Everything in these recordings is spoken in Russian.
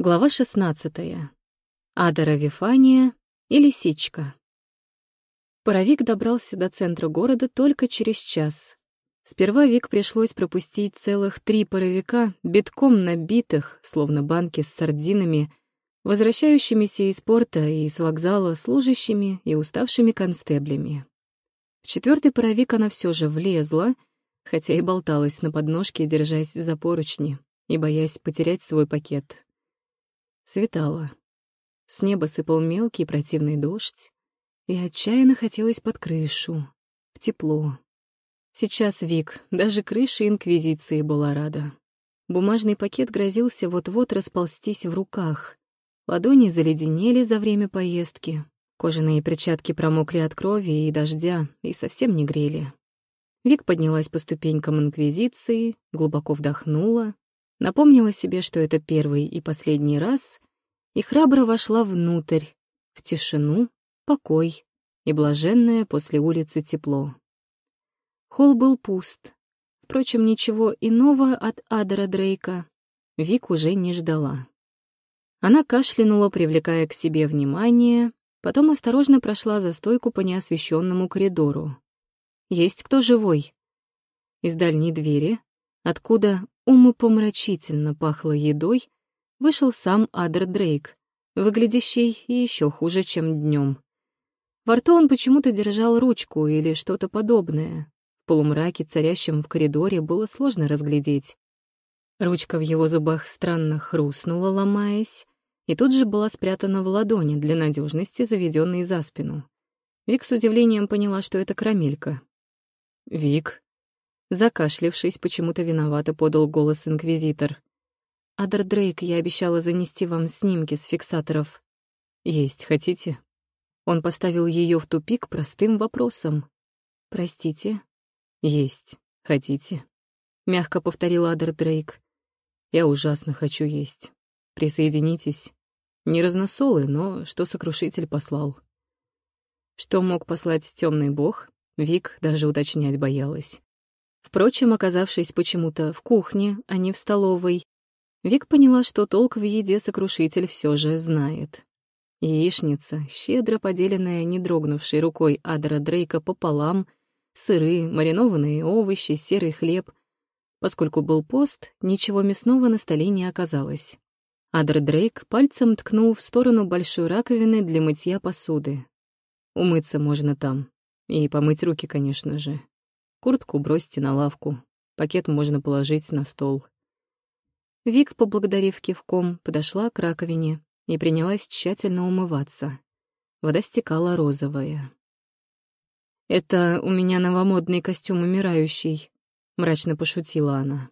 Глава 16. Адара Вифания и Лисичка. Паровик добрался до центра города только через час. Сперва Вик пришлось пропустить целых три паровика, битком набитых, словно банки с сардинами, возвращающимися из порта и с вокзала служащими и уставшими констеблями. В четвертый паровик она все же влезла, хотя и болталась на подножке, держась за поручни и боясь потерять свой пакет. Светало. С неба сыпал мелкий противный дождь, и отчаянно хотелось под крышу, в тепло. Сейчас Вик, даже крыша Инквизиции была рада. Бумажный пакет грозился вот-вот расползтись в руках. Ладони заледенели за время поездки, кожаные перчатки промокли от крови и дождя и совсем не грели. Вик поднялась по ступенькам Инквизиции, глубоко вдохнула напомнила себе, что это первый и последний раз, и храбро вошла внутрь, в тишину, покой и блаженное после улицы тепло. Холл был пуст. Впрочем, ничего иного от Адера Дрейка Вик уже не ждала. Она кашлянула, привлекая к себе внимание, потом осторожно прошла за стойку по неосвещенному коридору. «Есть кто живой?» Из дальней двери, откуда умопомрачительно пахло едой, вышел сам Адер Дрейк, выглядящий еще хуже, чем днем. Во рту он почему-то держал ручку или что-то подобное. В полумраке, царящем в коридоре, было сложно разглядеть. Ручка в его зубах странно хрустнула, ломаясь, и тут же была спрятана в ладони для надежности, заведенной за спину. Вик с удивлением поняла, что это карамелька. «Вик», Закашлившись, почему-то виновато подал голос инквизитор. «Адер Дрейк, я обещала занести вам снимки с фиксаторов. Есть хотите?» Он поставил ее в тупик простым вопросом. «Простите?» «Есть. Хотите?» Мягко повторил Адер Дрейк. «Я ужасно хочу есть. Присоединитесь. Не разносолы, но что сокрушитель послал». Что мог послать темный бог, Вик даже уточнять боялась. Впрочем, оказавшись почему-то в кухне, а не в столовой, Вик поняла, что толк в еде сокрушитель все же знает. Яичница, щедро поделенная не дрогнувшей рукой Адера Дрейка пополам, сыры, маринованные овощи, серый хлеб. Поскольку был пост, ничего мясного на столе не оказалось. Адер Дрейк пальцем ткнул в сторону большой раковины для мытья посуды. Умыться можно там. И помыть руки, конечно же. Куртку бросьте на лавку. Пакет можно положить на стол. Вик, поблагодарив кивком, подошла к раковине и принялась тщательно умываться. Вода стекала розовая. «Это у меня новомодный костюм умирающий», — мрачно пошутила она.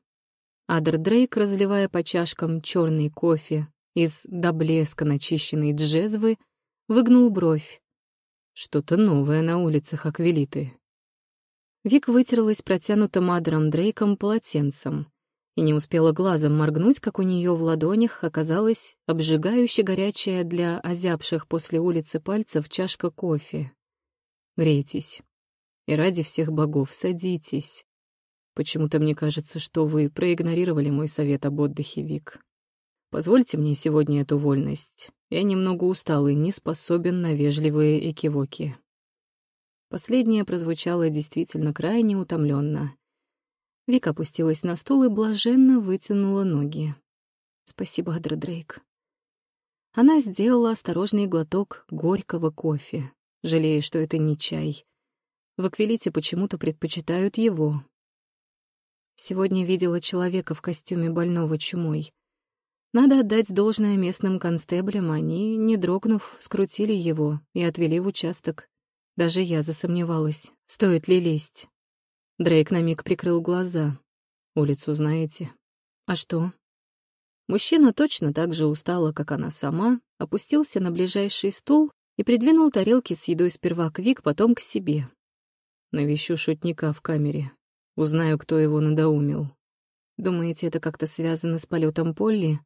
Адер Дрейк, разливая по чашкам черный кофе из до блеска начищенной джезвы, выгнул бровь. Что-то новое на улицах Аквилиты. Вик вытерлась протянутым Адером Дрейком полотенцем и не успела глазом моргнуть, как у нее в ладонях оказалась обжигающе горячая для озябших после улицы пальцев чашка кофе. «Грейтесь. И ради всех богов садитесь. Почему-то мне кажется, что вы проигнорировали мой совет об отдыхе, Вик. Позвольте мне сегодня эту вольность. Я немного устал и не способен на вежливые экивоки». Последнее прозвучало действительно крайне утомленно. Вика опустилась на стул и блаженно вытянула ноги. «Спасибо, Адра Дрейк». Она сделала осторожный глоток горького кофе, жалея, что это не чай. В Аквилите почему-то предпочитают его. Сегодня видела человека в костюме больного чумой. Надо отдать должное местным констеблям, они, не дрогнув, скрутили его и отвели в участок. Даже я засомневалась, стоит ли лезть. Дрейк на миг прикрыл глаза. Улицу знаете. А что? Мужчина точно так же устала, как она сама, опустился на ближайший стул и придвинул тарелки с едой сперва к Вик, потом к себе. Навещу шутника в камере. Узнаю, кто его надоумил. Думаете, это как-то связано с полетом Полли?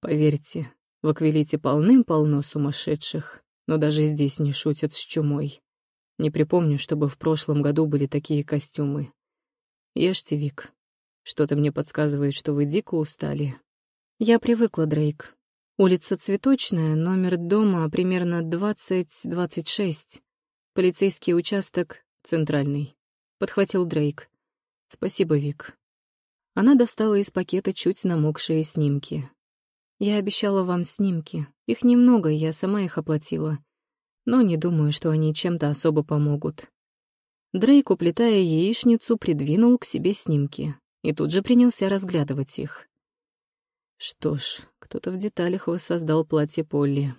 Поверьте, в Аквилите полным-полно сумасшедших, но даже здесь не шутят с чумой. Не припомню, чтобы в прошлом году были такие костюмы. Ешьте, Вик. Что-то мне подсказывает, что вы дико устали. Я привыкла, Дрейк. Улица Цветочная, номер дома примерно 20-26. Полицейский участок центральный. Подхватил Дрейк. Спасибо, Вик. Она достала из пакета чуть намокшие снимки. Я обещала вам снимки. Их немного, я сама их оплатила. Но не думаю, что они чем-то особо помогут. Дрейк, уплетая яичницу, придвинул к себе снимки и тут же принялся разглядывать их. Что ж, кто-то в деталях воссоздал платье Полли.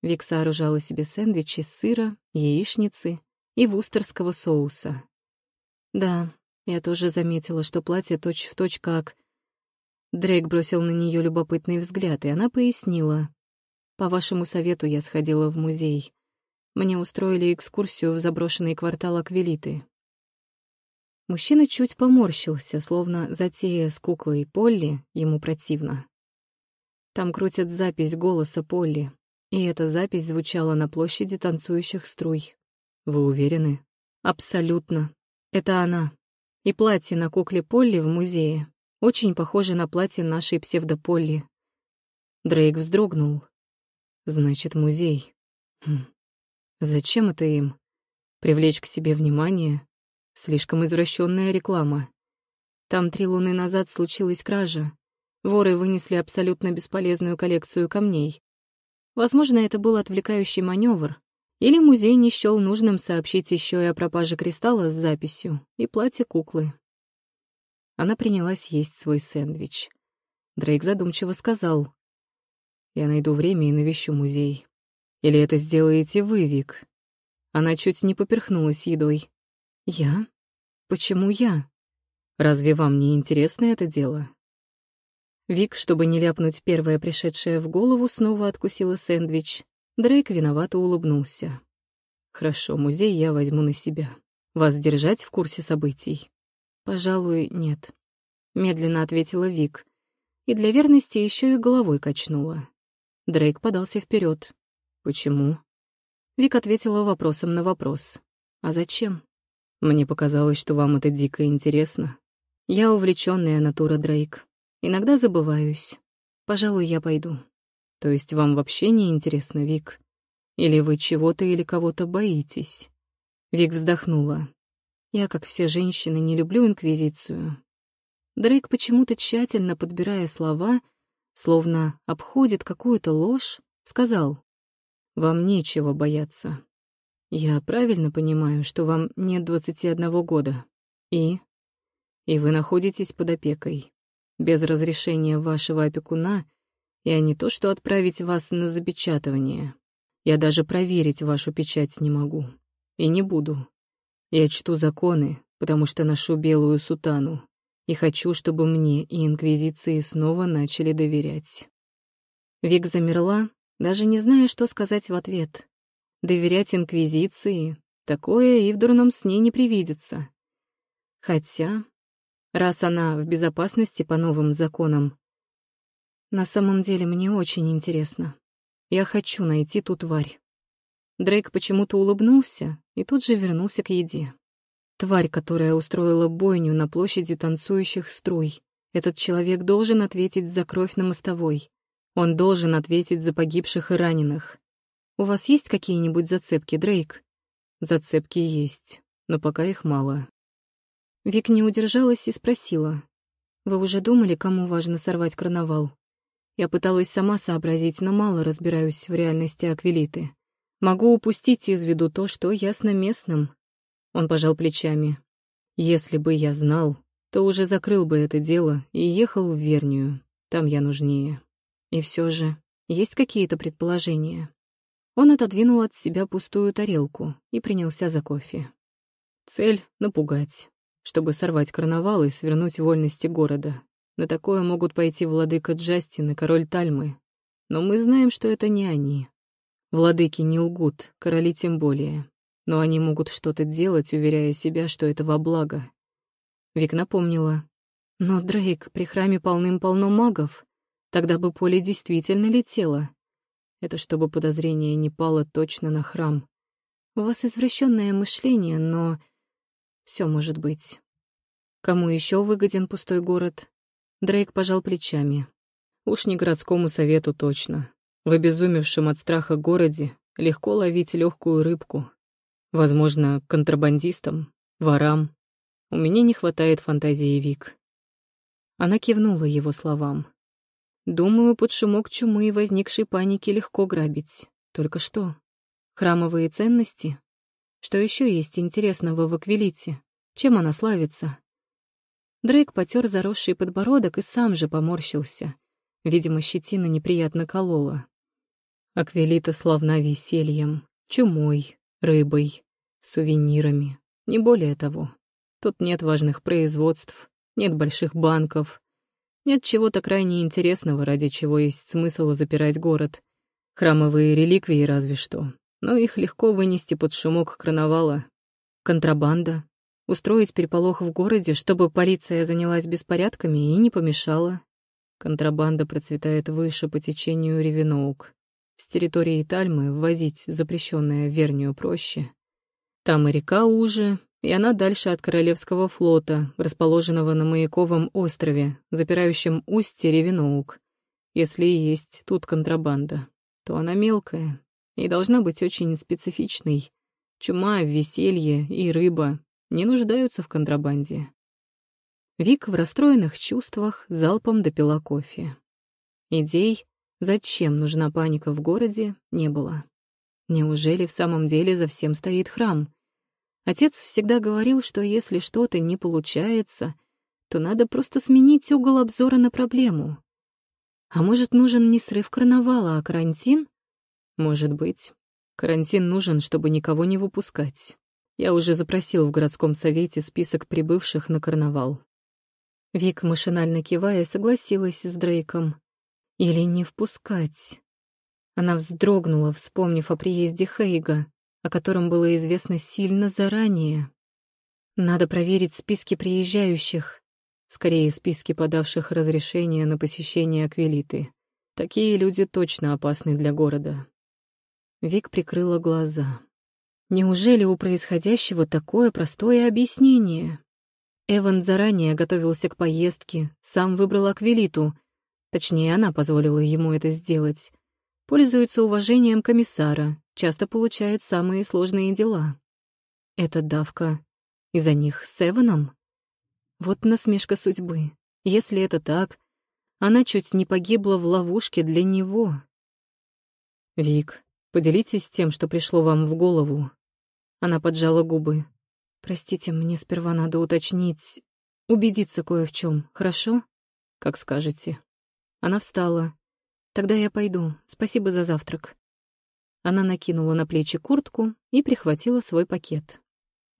Вик сооружала себе сэндвич из сыра, яичницы и вустерского соуса. Да, я тоже заметила, что платье точь-в-точь точь как... Дрейк бросил на нее любопытный взгляд, и она пояснила. «По вашему совету я сходила в музей. Мне устроили экскурсию в заброшенный квартал Аквилиты. Мужчина чуть поморщился, словно затея с куклой Полли ему противно. Там крутят запись голоса Полли, и эта запись звучала на площади танцующих струй. Вы уверены? Абсолютно. Это она. И платье на кукле Полли в музее очень похоже на платье нашей псевдополли. Дрейк вздрогнул. Значит, музей. Хм. Зачем это им? Привлечь к себе внимание, Слишком извращенная реклама. Там три луны назад случилась кража. Воры вынесли абсолютно бесполезную коллекцию камней. Возможно, это был отвлекающий маневр, или музей не счёл нужным сообщить еще и о пропаже кристалла с записью и платье куклы. Она принялась есть свой сэндвич. Дрейк задумчиво сказал. «Я найду время и навещу музей. Или это сделаете вы, Вик?» Она чуть не поперхнулась едой. «Я? Почему я? Разве вам не интересно это дело?» Вик, чтобы не ляпнуть первое пришедшее в голову, снова откусила сэндвич. Дрейк виновато улыбнулся. «Хорошо, музей я возьму на себя. Вас держать в курсе событий?» «Пожалуй, нет», — медленно ответила Вик. И для верности еще и головой качнула. Дрейк подался вперед. «Почему?» Вик ответила вопросом на вопрос. «А зачем?» Мне показалось, что вам это дико интересно. Я увлечённая натура, Дрейк. Иногда забываюсь. Пожалуй, я пойду. То есть вам вообще не интересно, Вик? Или вы чего-то или кого-то боитесь? Вик вздохнула. Я, как все женщины, не люблю инквизицию. Дрейк, почему-то тщательно подбирая слова, словно обходит какую-то ложь, сказал, «Вам нечего бояться. Я правильно понимаю, что вам нет 21 года. И? И вы находитесь под опекой. Без разрешения вашего опекуна я не то что отправить вас на запечатывание. Я даже проверить вашу печать не могу. И не буду. Я чту законы, потому что ношу белую сутану. И хочу, чтобы мне и Инквизиции снова начали доверять. Вик замерла, даже не зная, что сказать в ответ. Доверять Инквизиции — такое и в дурном сне не привидится. Хотя, раз она в безопасности по новым законам, на самом деле мне очень интересно. Я хочу найти ту тварь. Дрейк почему-то улыбнулся и тут же вернулся к еде. Тварь, которая устроила бойню на площади танцующих струй. Этот человек должен ответить за кровь на мостовой. Он должен ответить за погибших и раненых. У вас есть какие-нибудь зацепки, Дрейк? Зацепки есть, но пока их мало. Вик не удержалась и спросила. Вы уже думали, кому важно сорвать карнавал? Я пыталась сама сообразить, но мало разбираюсь в реальности Аквилиты. Могу упустить из виду то, что ясно местным. Он пожал плечами. Если бы я знал, то уже закрыл бы это дело и ехал в Вернию. Там я нужнее. И все же, есть какие-то предположения? Он отодвинул от себя пустую тарелку и принялся за кофе. Цель — напугать, чтобы сорвать карнавал и свернуть вольности города. На такое могут пойти владыка Джастин и король Тальмы. Но мы знаем, что это не они. Владыки не лгут, короли тем более. Но они могут что-то делать, уверяя себя, что это во благо. Вик напомнила. Но, Дрейк, при храме полным-полно магов. Тогда бы поле действительно летело. Это чтобы подозрение не пало точно на храм. У вас извращенное мышление, но... все может быть. Кому еще выгоден пустой город? Дрейк пожал плечами. Уж не городскому совету точно. В обезумевшем от страха городе легко ловить легкую рыбку. Возможно, контрабандистам, ворам. У меня не хватает фантазии Вик. Она кивнула его словам. Думаю, под шумок чумы и возникшей паники легко грабить. Только что? Храмовые ценности? Что еще есть интересного в Аквилите? Чем она славится? Дрейк потер заросший подбородок и сам же поморщился. Видимо, щетина неприятно колола. Аквилита славна весельем, чумой, рыбой, сувенирами. Не более того. Тут нет важных производств, нет больших банков, нет чего-то крайне интересного, ради чего есть смысл запирать город. Храмовые реликвии разве что, но их легко вынести под шумок карнавала. Контрабанда. Устроить переполох в городе, чтобы полиция занялась беспорядками и не помешала. Контрабанда процветает выше по течению Ревеноук. С территории Тальмы ввозить запрещенное Вернию проще. Там и река уже, и она дальше от Королевского флота, расположенного на Маяковом острове, запирающем устье Ревеноук. Если и есть тут контрабанда, то она мелкая и должна быть очень специфичной. Чума, веселье и рыба не нуждаются в контрабанде. Вик в расстроенных чувствах залпом допила кофе. Идей, зачем нужна паника в городе, не было. Неужели в самом деле за всем стоит храм? Отец всегда говорил, что если что-то не получается, то надо просто сменить угол обзора на проблему. А может, нужен не срыв карнавала, а карантин? Может быть. Карантин нужен, чтобы никого не выпускать. Я уже запросил в городском совете список прибывших на карнавал. Вик, машинально кивая, согласилась с Дрейком. Или не впускать. Она вздрогнула, вспомнив о приезде Хейга о котором было известно сильно заранее. Надо проверить списки приезжающих, скорее списки подавших разрешение на посещение Аквилиты. Такие люди точно опасны для города. Вик прикрыла глаза. Неужели у происходящего такое простое объяснение? Эван заранее готовился к поездке, сам выбрал Аквилиту. Точнее, она позволила ему это сделать. Пользуется уважением комиссара, часто получает самые сложные дела. Это давка из-за них с Эваном? Вот насмешка судьбы. Если это так, она чуть не погибла в ловушке для него. «Вик, поделитесь тем, что пришло вам в голову». Она поджала губы. «Простите, мне сперва надо уточнить, убедиться кое в чем, хорошо? Как скажете». Она встала. «Тогда я пойду. Спасибо за завтрак». Она накинула на плечи куртку и прихватила свой пакет.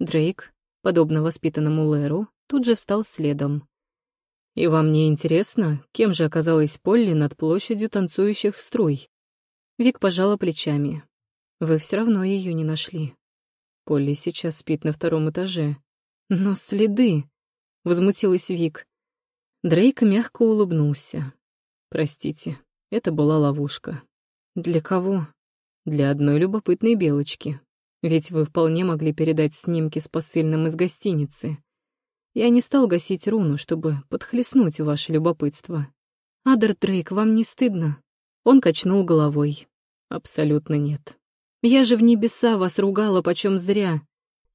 Дрейк, подобно воспитанному Леру, тут же встал следом. «И вам не интересно, кем же оказалась Полли над площадью танцующих струй?» Вик пожала плечами. «Вы все равно ее не нашли. Полли сейчас спит на втором этаже. Но следы!» — возмутилась Вик. Дрейк мягко улыбнулся. «Простите, это была ловушка». «Для кого?» Для одной любопытной белочки. Ведь вы вполне могли передать снимки с посыльным из гостиницы. Я не стал гасить руну, чтобы подхлестнуть ваше любопытство. Адер Дрейк, вам не стыдно? Он качнул головой. Абсолютно нет. Я же в небеса вас ругала почем зря.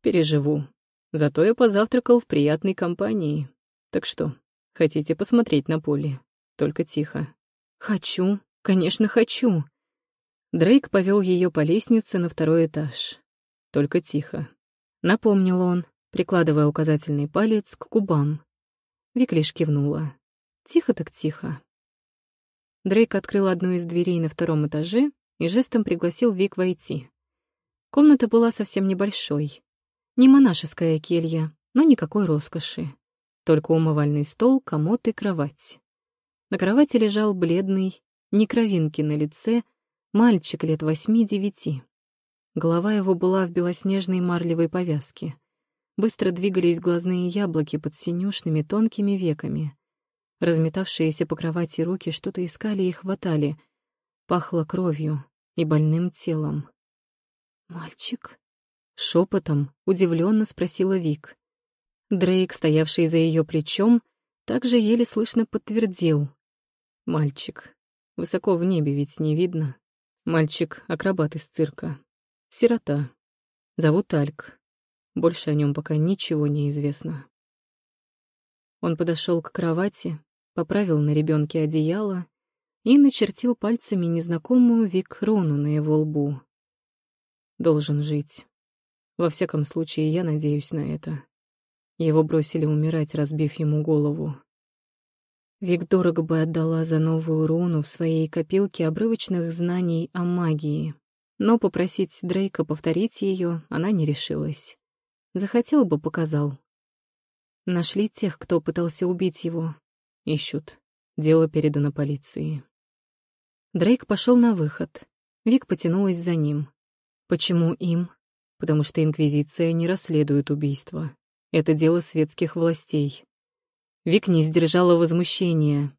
Переживу. Зато я позавтракал в приятной компании. Так что, хотите посмотреть на поле? Только тихо. Хочу, конечно, хочу. Дрейк повел ее по лестнице на второй этаж. Только тихо. Напомнил он, прикладывая указательный палец к губам. Вик кивнула. Тихо так тихо. Дрейк открыл одну из дверей на втором этаже и жестом пригласил Вик войти. Комната была совсем небольшой. Не монашеская келья, но никакой роскоши. Только умывальный стол, комод и кровать. На кровати лежал бледный, не кровинки на лице, Мальчик лет восьми-девяти. Голова его была в белоснежной марлевой повязке. Быстро двигались глазные яблоки под синюшными тонкими веками. Разметавшиеся по кровати руки что-то искали и хватали. Пахло кровью и больным телом. «Мальчик?» — шепотом удивленно спросила Вик. Дрейк, стоявший за ее плечом, также еле слышно подтвердил. Мальчик. Высоко в небе ведь не видно. Мальчик — акробат из цирка. Сирота. Зовут Альк. Больше о нем пока ничего не известно. Он подошел к кровати, поправил на ребенке одеяло и начертил пальцами незнакомую вик-руну на его лбу. Должен жить. Во всяком случае, я надеюсь на это. Его бросили умирать, разбив ему голову. Вик дорого бы отдала за новую руну в своей копилке обрывочных знаний о магии. Но попросить Дрейка повторить ее она не решилась. Захотел бы, показал. Нашли тех, кто пытался убить его. Ищут. Дело передано полиции. Дрейк пошел на выход. Вик потянулась за ним. Почему им? Потому что Инквизиция не расследует убийство. Это дело светских властей. Вик не сдержала возмущения.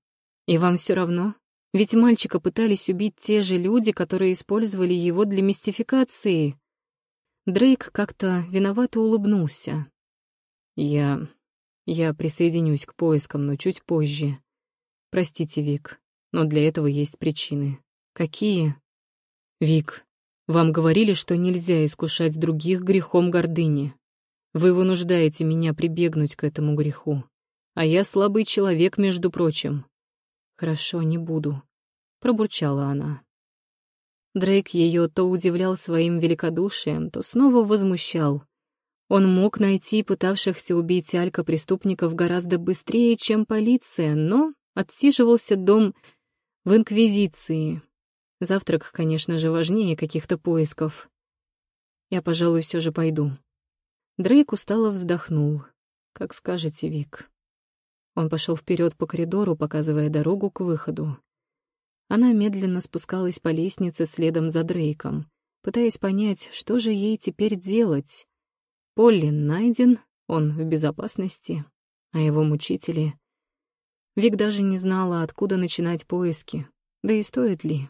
«И вам все равно? Ведь мальчика пытались убить те же люди, которые использовали его для мистификации». Дрейк как-то виновато улыбнулся. «Я... я присоединюсь к поискам, но чуть позже. Простите, Вик, но для этого есть причины. Какие?» «Вик, вам говорили, что нельзя искушать других грехом гордыни. Вы вынуждаете меня прибегнуть к этому греху. А я слабый человек, между прочим. Хорошо, не буду, пробурчала она. Дрейк ее то удивлял своим великодушием, то снова возмущал. Он мог найти пытавшихся убить Алька преступников гораздо быстрее, чем полиция, но отсиживался дом в Инквизиции. Завтрак, конечно же, важнее каких-то поисков. Я, пожалуй, все же пойду. Дрейк устало вздохнул. Как скажете, Вик. Он пошел вперед по коридору, показывая дорогу к выходу. Она медленно спускалась по лестнице следом за Дрейком, пытаясь понять, что же ей теперь делать. Полли найден, он в безопасности, а его мучители... Вик даже не знала, откуда начинать поиски, да и стоит ли.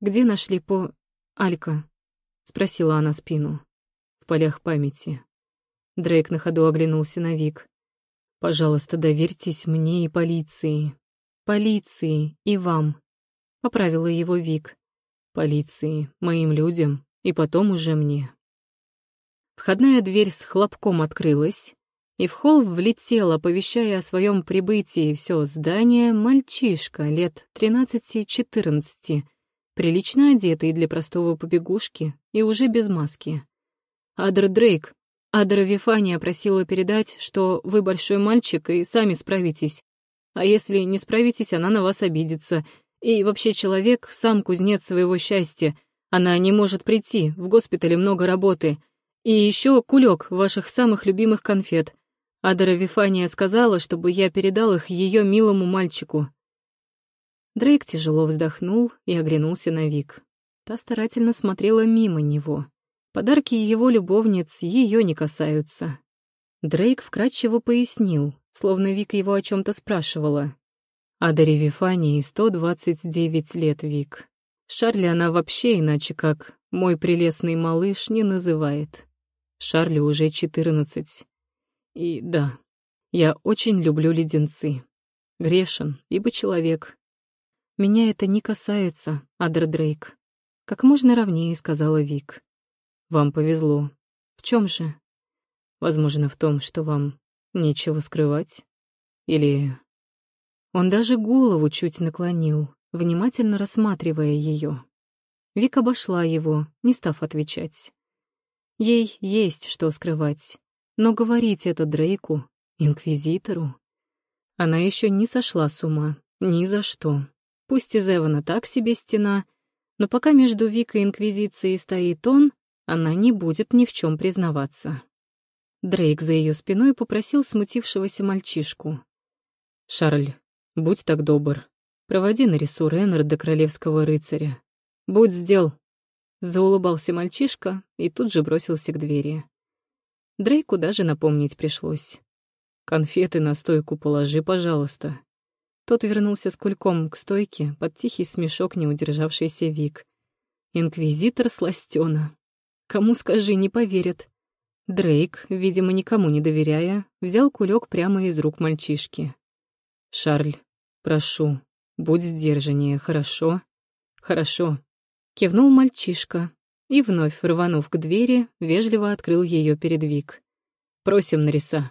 «Где нашли по... Алька?» — спросила она спину. «В полях памяти». Дрейк на ходу оглянулся на Вик. Пожалуйста, доверьтесь мне и полиции. Полиции и вам. Поправила его Вик. Полиции, моим людям и потом уже мне. Входная дверь с хлопком открылась, и в холл влетел, оповещая о своем прибытии все здание, мальчишка лет 13-14, прилично одетый для простого побегушки и уже без маски. Адр Дрейк, Адра Вифания просила передать, что вы большой мальчик и сами справитесь. А если не справитесь, она на вас обидится. И вообще человек — сам кузнец своего счастья. Она не может прийти, в госпитале много работы. И еще кулек ваших самых любимых конфет. Адра Вифания сказала, чтобы я передал их ее милому мальчику. Дрейк тяжело вздохнул и оглянулся на Вик. Та старательно смотрела мимо него. Подарки его любовниц ее не касаются. Дрейк вкратчиво пояснил, словно Вик его о чем то спрашивала. А Даре Вифании 129 лет, Вик. Шарли она вообще иначе как «мой прелестный малыш» не называет. Шарли уже 14. И да, я очень люблю леденцы. Грешен, ибо человек. Меня это не касается, Адер Дрейк. Как можно ровнее сказала Вик. Вам повезло. В чем же? Возможно, в том, что вам нечего скрывать? Или... Он даже голову чуть наклонил, внимательно рассматривая ее. Вик обошла его, не став отвечать. Ей есть что скрывать, но говорить это Дрейку, инквизитору... Она еще не сошла с ума, ни за что. Пусть из Эвана так себе стена, но пока между Викой и Инквизицией стоит он, она не будет ни в чем признаваться. Дрейк за ее спиной попросил смутившегося мальчишку. «Шарль, будь так добр, проводи на рису Реннер до королевского рыцаря. Будь сделал!» Заулыбался мальчишка и тут же бросился к двери. Дрейку даже напомнить пришлось. «Конфеты на стойку положи, пожалуйста». Тот вернулся с кульком к стойке под тихий смешок неудержавшийся Вик. Инквизитор сластёна. Кому скажи, не поверят. Дрейк, видимо, никому не доверяя, взял кулек прямо из рук мальчишки. «Шарль, прошу, Будь сдержаннее, хорошо? Хорошо. Кивнул мальчишка и, вновь рванув к двери, вежливо открыл ее перед Вик. «Просим, Нариса».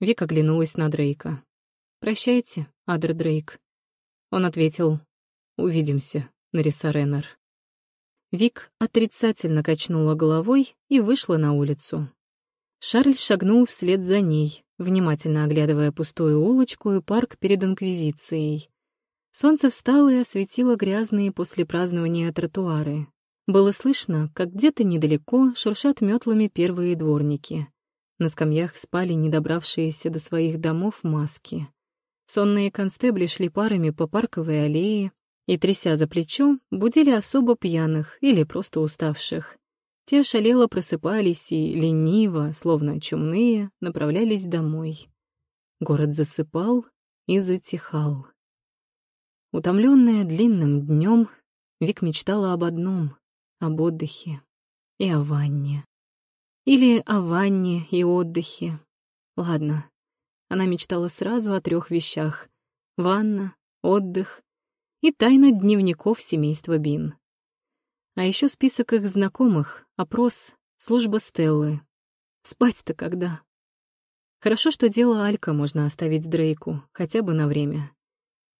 Вик оглянулась на Дрейка. «Прощайте, Адер Дрейк». Он ответил, «Увидимся, Нариса Реннер». Вик отрицательно качнула головой и вышла на улицу. Шарль шагнул вслед за ней, внимательно оглядывая пустую улочку и парк перед Инквизицией. Солнце встало и осветило грязные после празднования тротуары. Было слышно, как где-то недалеко шуршат метлами первые дворники. На скамьях спали недобравшиеся до своих домов маски. Сонные констебли шли парами по парковой аллее и, тряся за плечо, будили особо пьяных или просто уставших. Те шалело просыпались и, лениво, словно чумные, направлялись домой. Город засыпал и затихал. Утомленная длинным днем, Вик мечтала об одном — об отдыхе и о ванне. Или о ванне и отдыхе. Ладно, она мечтала сразу о трех вещах — ванна, отдых и тайна дневников семейства Бин. А еще список их знакомых, опрос, служба Стеллы. Спать-то когда? Хорошо, что дело Алька можно оставить Дрейку, хотя бы на время.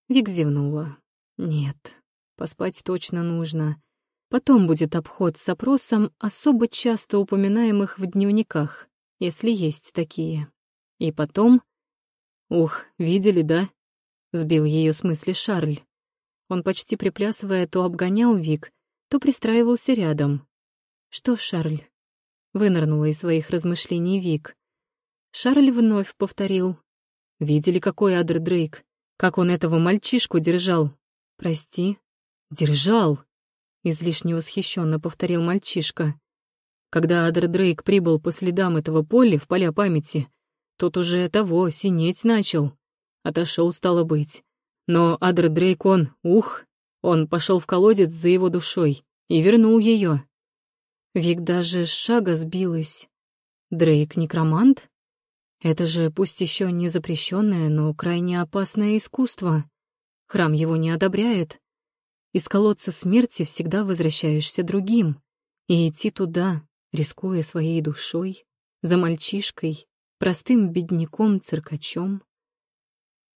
Вик зевнула. Нет, поспать точно нужно. Потом будет обход с опросом особо часто упоминаемых в дневниках, если есть такие. И потом... Ух, видели, да? Сбил ее с мысли Шарль. Он почти приплясывая то обгонял Вик, то пристраивался рядом. «Что, Шарль?» Вынырнула из своих размышлений Вик. Шарль вновь повторил. «Видели, какой Адр Дрейк? Как он этого мальчишку держал?» «Прости?» «Держал!» Излишне восхищенно повторил мальчишка. Когда Адр Дрейк прибыл по следам этого поля в поля памяти, тот уже того синеть начал. Отошел, стало быть. Но Адр Дрейк он, ух, он пошел в колодец за его душой и вернул ее. Вик даже с шага сбилась. Дрейк некромант? Это же пусть еще не запрещенное, но крайне опасное искусство. Храм его не одобряет. Из колодца смерти всегда возвращаешься другим. И идти туда, рискуя своей душой, за мальчишкой, простым бедняком-циркачом.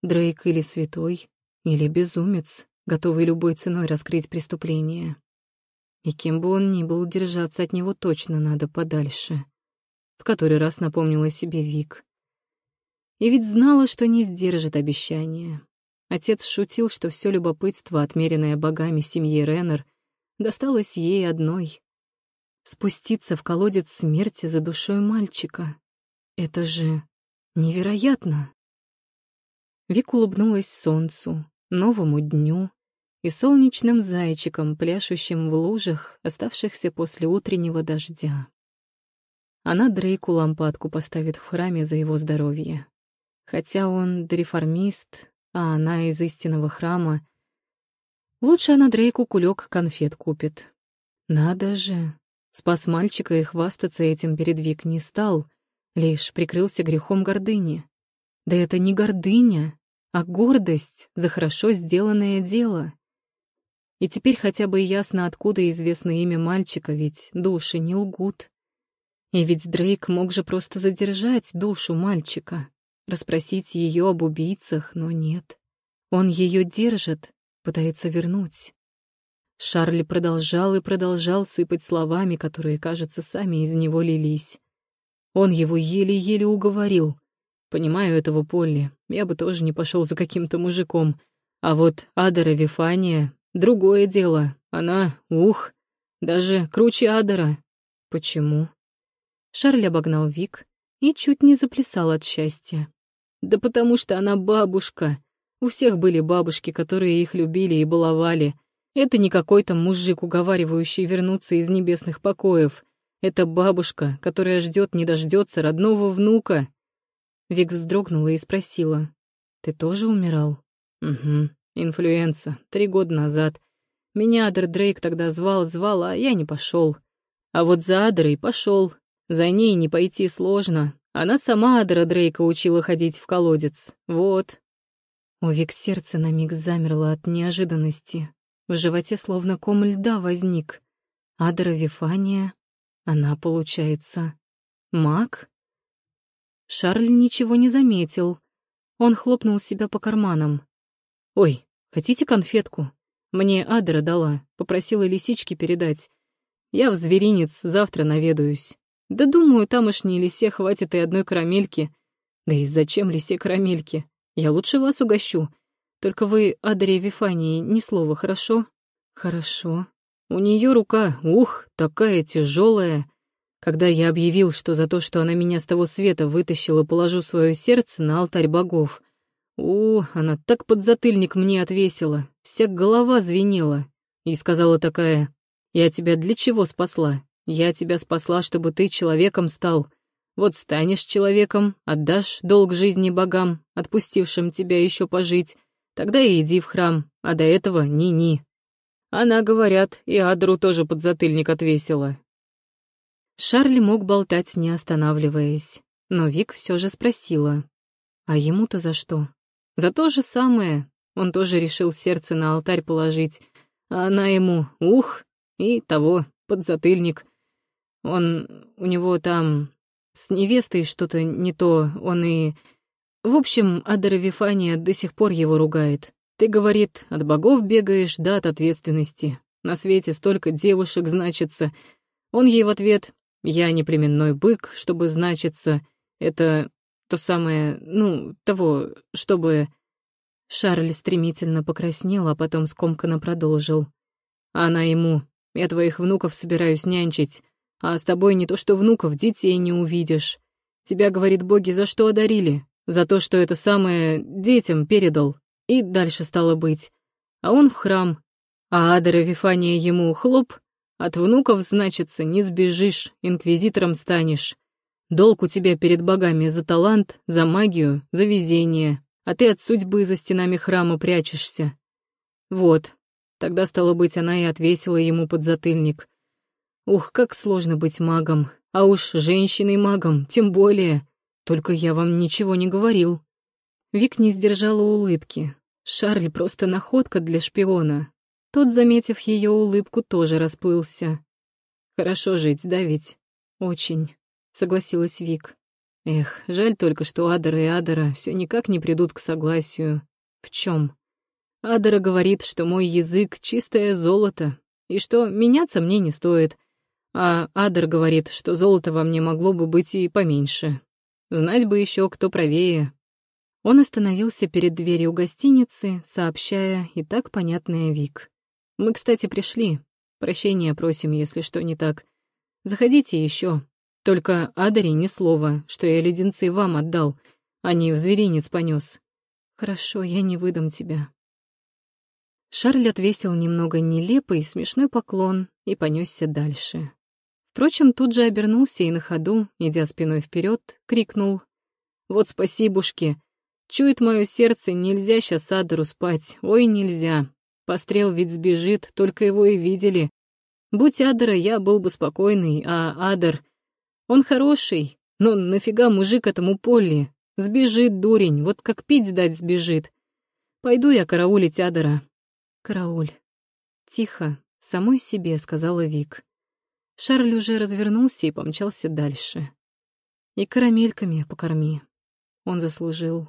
Дрейк или святой, или безумец, готовый любой ценой раскрыть преступление. И кем бы он ни был, держаться от него точно надо подальше. В который раз напомнила себе Вик. И ведь знала, что не сдержит обещания. Отец шутил, что все любопытство, отмеренное богами семьи Реннер, досталось ей одной. Спуститься в колодец смерти за душой мальчика. Это же невероятно. Вик улыбнулась солнцу, новому дню и солнечным зайчиком, пляшущим в лужах, оставшихся после утреннего дождя. Она Дрейку лампадку поставит в храме за его здоровье. Хотя он дреформист, а она из истинного храма, лучше она Дрейку кулек конфет купит. Надо же. Спас мальчика и хвастаться этим перед Вик не стал, лишь прикрылся грехом гордыни. Да это не гордыня, а гордость за хорошо сделанное дело. И теперь хотя бы ясно, откуда известно имя мальчика, ведь души не лгут. И ведь Дрейк мог же просто задержать душу мальчика, расспросить ее об убийцах, но нет. Он ее держит, пытается вернуть. Шарли продолжал и продолжал сыпать словами, которые, кажется, сами из него лились. Он его еле-еле уговорил, Понимаю этого Полли, я бы тоже не пошел за каким-то мужиком. А вот Адара Вифания — другое дело. Она, ух, даже круче Адара. Почему? Шарль обогнал Вик и чуть не заплясал от счастья. Да потому что она бабушка. У всех были бабушки, которые их любили и баловали. Это не какой-то мужик, уговаривающий вернуться из небесных покоев. Это бабушка, которая ждет не дождется родного внука. Вик вздрогнула и спросила. «Ты тоже умирал?» «Угу. Инфлюенса. Три года назад. Меня Адер Дрейк тогда звал-звал, а я не пошел. А вот за Адрой пошел. За ней не пойти сложно. Она сама Адера Дрейка учила ходить в колодец. Вот». У Вик сердце на миг замерло от неожиданности. В животе словно ком льда возник. Адра Вифания, она, получается, маг? Шарль ничего не заметил. Он хлопнул себя по карманам. «Ой, хотите конфетку? Мне Адра дала, попросила лисички передать. Я в зверинец завтра наведаюсь. Да думаю, тамошней лисе хватит и одной карамельки. Да и зачем лисе карамельки? Я лучше вас угощу. Только вы, Адре Вифании, ни слова, хорошо? Хорошо. У нее рука, ух, такая тяжелая. Когда я объявил, что за то, что она меня с того света вытащила, положу свое сердце на алтарь богов. О, она так подзатыльник мне отвесила, вся голова звенела. И сказала такая, «Я тебя для чего спасла? Я тебя спасла, чтобы ты человеком стал. Вот станешь человеком, отдашь долг жизни богам, отпустившим тебя еще пожить, тогда и иди в храм, а до этого ни-ни». Она, говорят, и Адру тоже подзатыльник отвесила. Шарли мог болтать, не останавливаясь, но Вик все же спросила. А ему-то за что? За то же самое. Он тоже решил сердце на алтарь положить, а она ему «ух» и того, подзатыльник. Он... у него там... с невестой что-то не то, он и... В общем, Адара Вифания до сих пор его ругает. Ты, говорит, от богов бегаешь, да от ответственности. На свете столько девушек значится. Он ей в ответ, я не племенной бык, чтобы значиться. Это то самое, ну, того, чтобы... Шарль стремительно покраснел, а потом скомканно продолжил. Она ему, я твоих внуков собираюсь нянчить, а с тобой не то что внуков, детей не увидишь. Тебя, говорит, боги за что одарили? За то, что это самое детям передал. И дальше стало быть. А он в храм. А Адара Вифания ему хлоп. От внуков, значится, не сбежишь, инквизитором станешь. Долг у тебя перед богами за талант, за магию, за везение, а ты от судьбы за стенами храма прячешься. Вот, тогда, стало быть, она и отвесила ему подзатыльник. Ух, как сложно быть магом, а уж женщиной-магом, тем более. Только я вам ничего не говорил. Вик не сдержала улыбки. Шарль просто находка для шпиона. Тот, заметив ее улыбку, тоже расплылся. «Хорошо жить, да ведь?» «Очень», — согласилась Вик. «Эх, жаль только, что Адара и Адара все никак не придут к согласию. В чем? Адара говорит, что мой язык — чистое золото, и что меняться мне не стоит. А Адар говорит, что золото во мне могло бы быть и поменьше. Знать бы еще, кто правее, он остановился перед дверью гостиницы, сообщая и так понятное Вик. «Мы, кстати, пришли. Прощения просим, если что не так. Заходите еще. Только Адаре ни слова, что я леденцы вам отдал, а не в зверинец понес. Хорошо, я не выдам тебя». Шарль отвесил немного нелепый, смешной поклон и понесся дальше. Впрочем, тут же обернулся и на ходу, идя спиной вперед, крикнул «Вот спасибушки! Чует мое сердце, нельзя сейчас Адеру спать, ой, нельзя. Пострел ведь сбежит, только его и видели. Будь Адера, я был бы спокойный, а Адер... Он хороший, но нафига мужик этому Полли? Сбежит, дурень, вот как пить дать сбежит. Пойду я караулить Адера. Карауль. Тихо, самой себе, сказала Вик. Шарль уже развернулся и помчался дальше. И карамельками покорми. Он заслужил.